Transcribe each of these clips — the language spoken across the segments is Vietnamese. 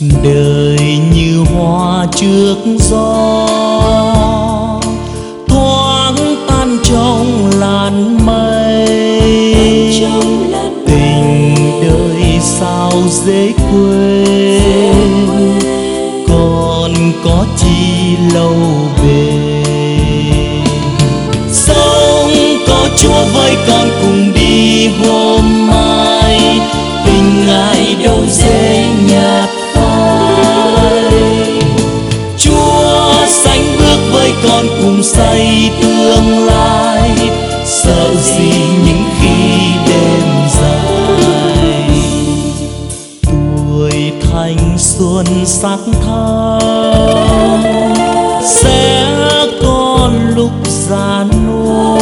đời như hoa trước gió. Thoáng tan trong làn mây. Tình đời sao dễ quên. Còn có chi lâu bền say tương lai, sợ gì những khi đêm dài. Tuổi thanh xuân sắc thắm sẽ có lúc già nua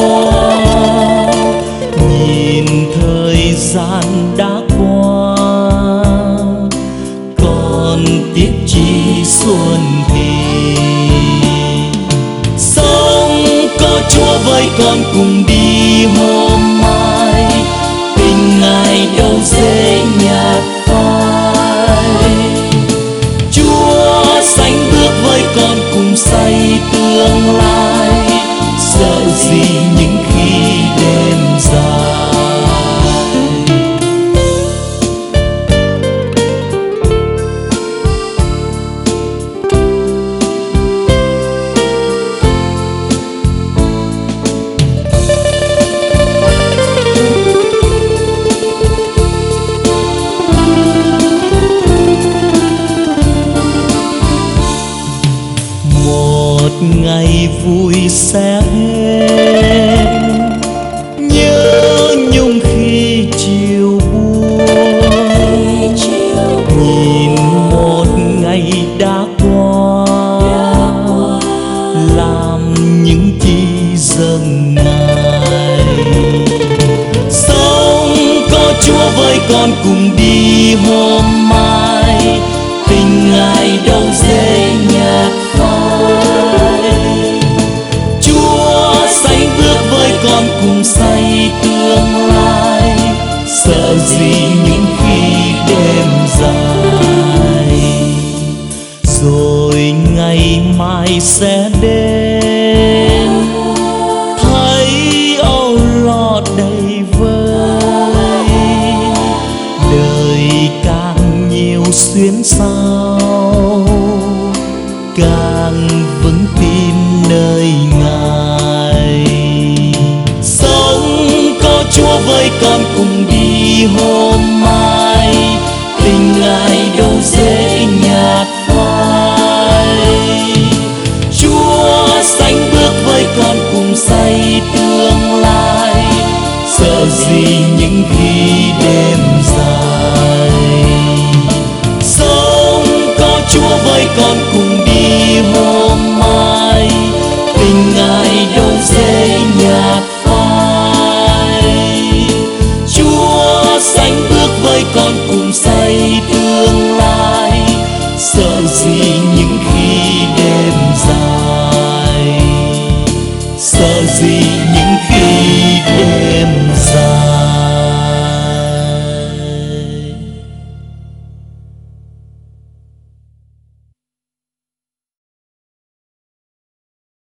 nhìn thời gian đã con cùng đi hôm mai. Con cùng đi hôm mai. Tình ngài đâu dễ nhạt phai. Chúa sánh bước với con cùng xây tương lai. Sợ gì những khi đêm dài. Rồi ngày mai sẽ đến. Xuyến sao, càng vững tin nơi ngài. Sống có chúa với con cùng đi hôm mai. Jesús.